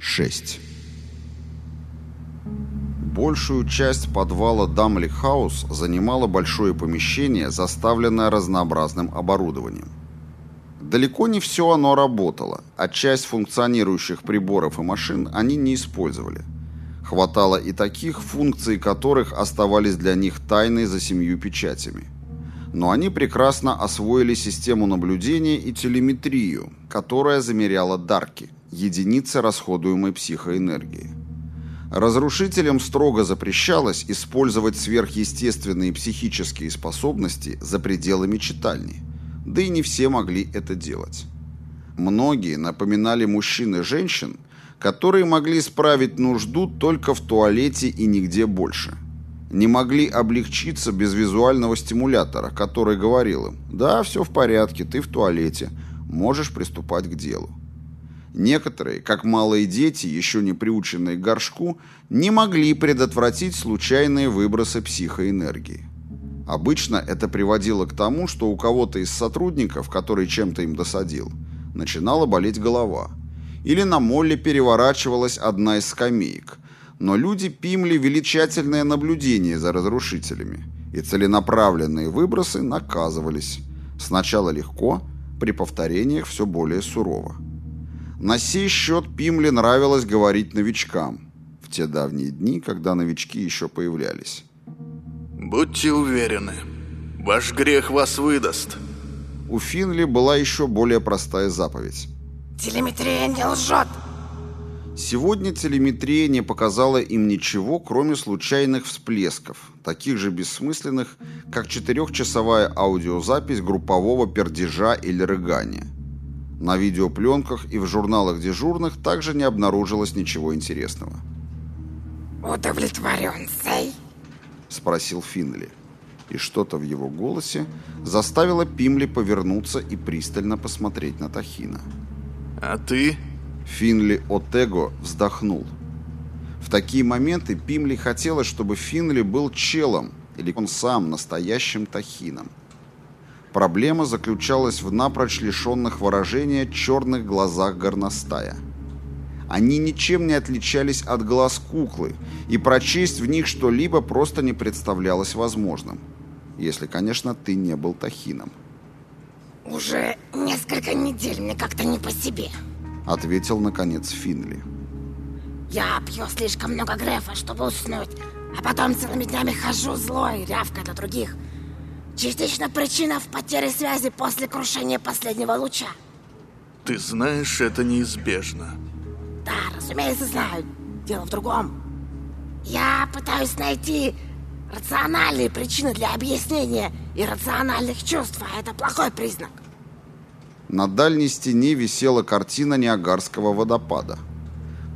6. Большую часть подвала Дамли Хаус занимало большое помещение, заставленное разнообразным оборудованием. Далеко не все оно работало, а часть функционирующих приборов и машин они не использовали. Хватало и таких, функций которых оставались для них тайной за семью печатями. Но они прекрасно освоили систему наблюдения и телеметрию, которая замеряла дарки, единицы расходуемой психоэнергии. Разрушителям строго запрещалось использовать сверхъестественные психические способности за пределами читальни, да и не все могли это делать. Многие напоминали мужчин и женщин, которые могли справить нужду только в туалете и нигде больше. Не могли облегчиться без визуального стимулятора, который говорил им «Да, все в порядке, ты в туалете, можешь приступать к делу». Некоторые, как малые дети, еще не приученные к горшку, не могли предотвратить случайные выбросы психоэнергии. Обычно это приводило к тому, что у кого-то из сотрудников, который чем-то им досадил, начинала болеть голова. Или на молле переворачивалась одна из скамеек. Но люди Пимли вели тщательное наблюдение за разрушителями, и целенаправленные выбросы наказывались. Сначала легко, при повторениях все более сурово. На сей счет Пимле нравилось говорить новичкам, в те давние дни, когда новички еще появлялись. «Будьте уверены, ваш грех вас выдаст». У Финли была еще более простая заповедь. «Телеметрия не лжет!» Сегодня телеметрия не показала им ничего, кроме случайных всплесков, таких же бессмысленных, как четырехчасовая аудиозапись группового пердежа или рыгания. На видеопленках и в журналах дежурных также не обнаружилось ничего интересного. «Удовлетворен, Сей?» — спросил Финли. И что-то в его голосе заставило Пимли повернуться и пристально посмотреть на Тахина. «А ты?» Финли Отего вздохнул. В такие моменты Пимли хотелось, чтобы Финли был челом, или он сам настоящим Тахином. Проблема заключалась в напрочь лишенных выражения черных глазах горностая. Они ничем не отличались от глаз куклы, и прочесть в них что-либо просто не представлялось возможным. Если, конечно, ты не был Тахином. «Уже несколько недель мне как-то не по себе», — ответил, наконец, Финли. «Я пью слишком много грефа, чтобы уснуть, а потом целыми днями хожу злой, рявкая на других». Частично причина в потере связи после крушения последнего луча. Ты знаешь, это неизбежно. Да, разумеется, знаю. Дело в другом. Я пытаюсь найти рациональные причины для объяснения иррациональных чувств, а это плохой признак. На дальней стене висела картина Ниагарского водопада.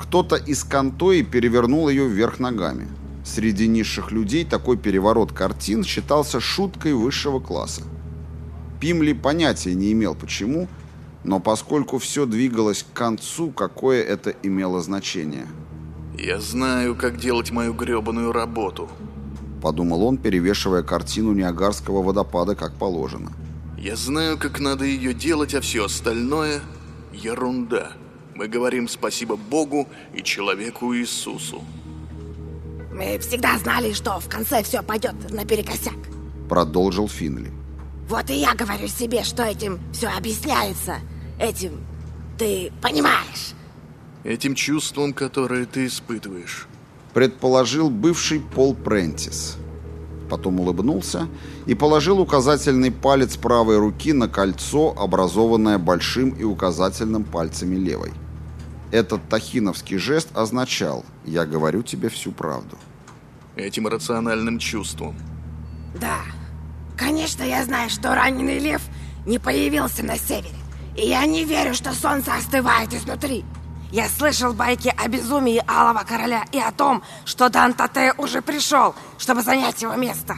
Кто-то из контои перевернул ее вверх ногами. Среди низших людей такой переворот картин считался шуткой высшего класса. Пимли понятия не имел почему, но поскольку все двигалось к концу, какое это имело значение. «Я знаю, как делать мою гребаную работу», — подумал он, перевешивая картину Ниагарского водопада как положено. «Я знаю, как надо ее делать, а все остальное — ерунда. Мы говорим спасибо Богу и человеку Иисусу». Мы всегда знали, что в конце все пойдет наперекосяк. Продолжил Финли. Вот и я говорю себе, что этим все объясняется. Этим ты понимаешь. Этим чувством, которое ты испытываешь. Предположил бывший Пол Прентис. Потом улыбнулся и положил указательный палец правой руки на кольцо, образованное большим и указательным пальцами левой. Этот тахиновский жест означал «я говорю тебе всю правду» этим рациональным чувством. Да. Конечно, я знаю, что раненый лев не появился на севере. И я не верю, что солнце остывает изнутри. Я слышал байки о безумии Алого Короля и о том, что Дантате уже пришел, чтобы занять его место.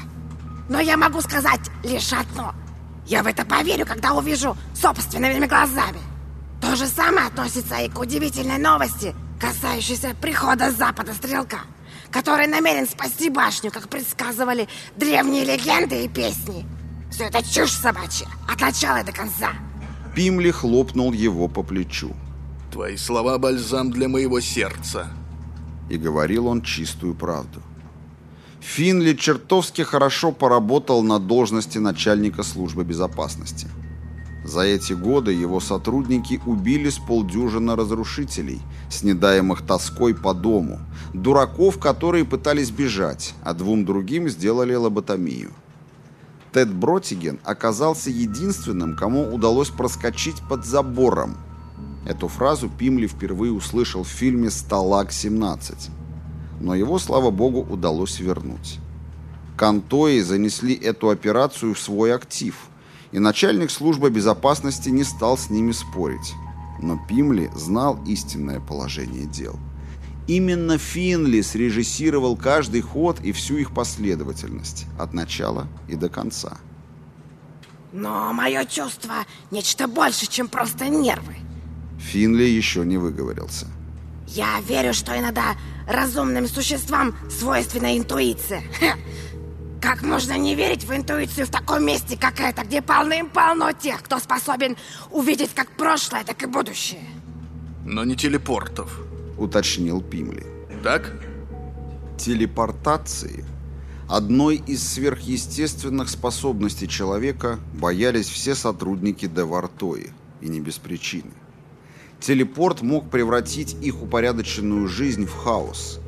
Но я могу сказать лишь одно. Я в это поверю, когда увижу собственными глазами. То же самое относится и к удивительной новости, касающейся прихода с запада стрелка который намерен спасти башню, как предсказывали древние легенды и песни. Все это чушь собачья, от начала до конца. Пимли хлопнул его по плечу. Твои слова бальзам для моего сердца. И говорил он чистую правду. Финли чертовски хорошо поработал на должности начальника службы безопасности. За эти годы его сотрудники убили с полдюжины разрушителей, снедаемых тоской по дому, дураков, которые пытались бежать, а двум другим сделали лоботомию. Тед Бротиген оказался единственным, кому удалось проскочить под забором. Эту фразу Пимли впервые услышал в фильме «Сталак-17». Но его, слава богу, удалось вернуть. Кантои занесли эту операцию в свой актив, и начальник службы безопасности не стал с ними спорить. Но Пимли знал истинное положение дел. Именно Финли срежиссировал каждый ход и всю их последовательность, от начала и до конца. Но мое чувство нечто больше, чем просто нервы. Финли еще не выговорился. Я верю, что иногда разумным существам свойственна интуиция. Как можно не верить в интуицию в таком месте, как это, где полным-полно тех, кто способен увидеть как прошлое, так и будущее? Но не телепортов уточнил Пимли. Так? Телепортации одной из сверхъестественных способностей человека боялись все сотрудники Девартои, и не без причины. Телепорт мог превратить их упорядоченную жизнь в хаос.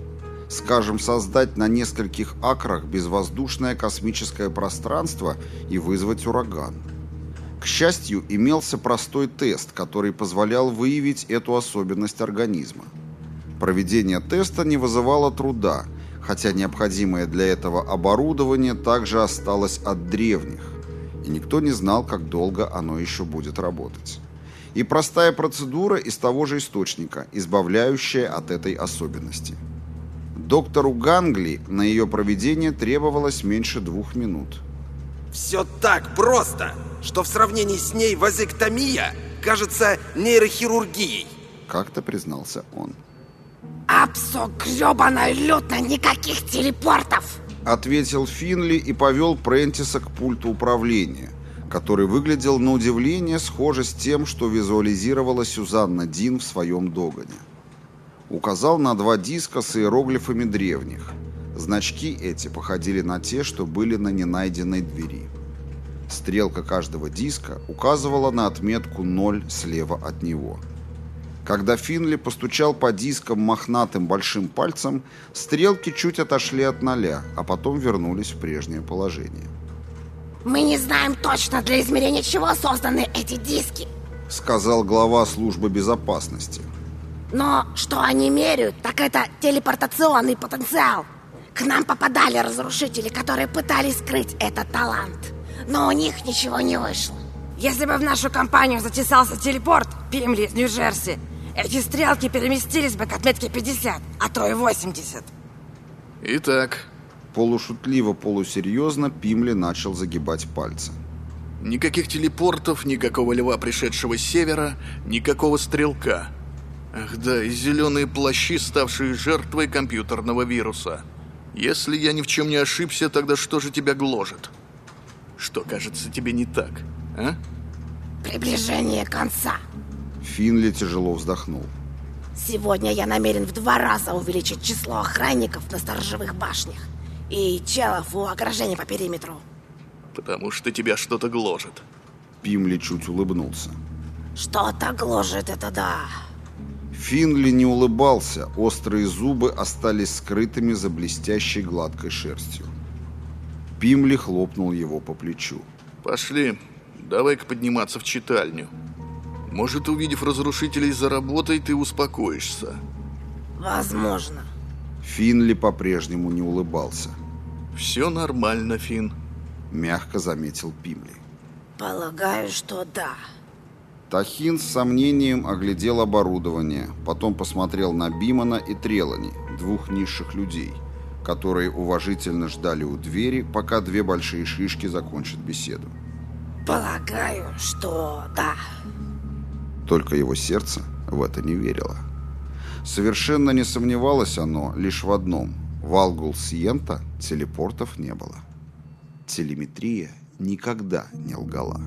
Скажем, создать на нескольких акрах безвоздушное космическое пространство и вызвать ураган. К счастью, имелся простой тест, который позволял выявить эту особенность организма. Проведение теста не вызывало труда, хотя необходимое для этого оборудование также осталось от древних, и никто не знал, как долго оно еще будет работать. И простая процедура из того же источника, избавляющая от этой особенности. Доктору Гангли на ее проведение требовалось меньше двух минут. «Все так просто, что в сравнении с ней вазэктомия кажется нейрохирургией», как-то признался он. Апсо гребаная лютно, никаких телепортов! Ответил Финли и повел Прентиса к пульту управления, который выглядел на удивление схоже с тем, что визуализировала Сюзанна Дин в своем догоне. Указал на два диска с иероглифами древних. Значки эти походили на те, что были на ненайденной двери. Стрелка каждого диска указывала на отметку 0 слева от него – когда Финли постучал по дискам мохнатым большим пальцем, стрелки чуть отошли от ноля, а потом вернулись в прежнее положение. «Мы не знаем точно, для измерения чего созданы эти диски», сказал глава службы безопасности. «Но что они меряют, так это телепортационный потенциал. К нам попадали разрушители, которые пытались скрыть этот талант, но у них ничего не вышло. Если бы в нашу компанию затесался телепорт Пимли из Нью-Джерси, эти стрелки переместились бы к отметке 50, а то и 80. Итак... Полушутливо-полусерьезно Пимли начал загибать пальцы. Никаких телепортов, никакого льва, пришедшего с севера, никакого стрелка. Ах да, и зеленые плащи, ставшие жертвой компьютерного вируса. Если я ни в чем не ошибся, тогда что же тебя гложет? Что кажется тебе не так, а? Приближение конца. Финли тяжело вздохнул. Сегодня я намерен в два раза увеличить число охранников на сторожевых башнях и челов у ограждения по периметру. Потому что тебя что-то гложет. Пимли чуть улыбнулся. Что-то гложет, это да. Финли не улыбался, острые зубы остались скрытыми за блестящей гладкой шерстью. Пимли хлопнул его по плечу. «Пошли, давай-ка подниматься в читальню». Может, увидев разрушителей за работой, ты успокоишься. Возможно. Финли по-прежнему не улыбался. Все нормально, Фин. Мягко заметил Пимли. Полагаю, что да. Тахин с сомнением оглядел оборудование, потом посмотрел на Бимана и Трелани, двух низших людей, которые уважительно ждали у двери, пока две большие шишки закончат беседу. Полагаю, что да. Только его сердце в это не верило. Совершенно не сомневалось оно лишь в одном. В Алгул-Сиента телепортов не было. Телеметрия никогда не лгала.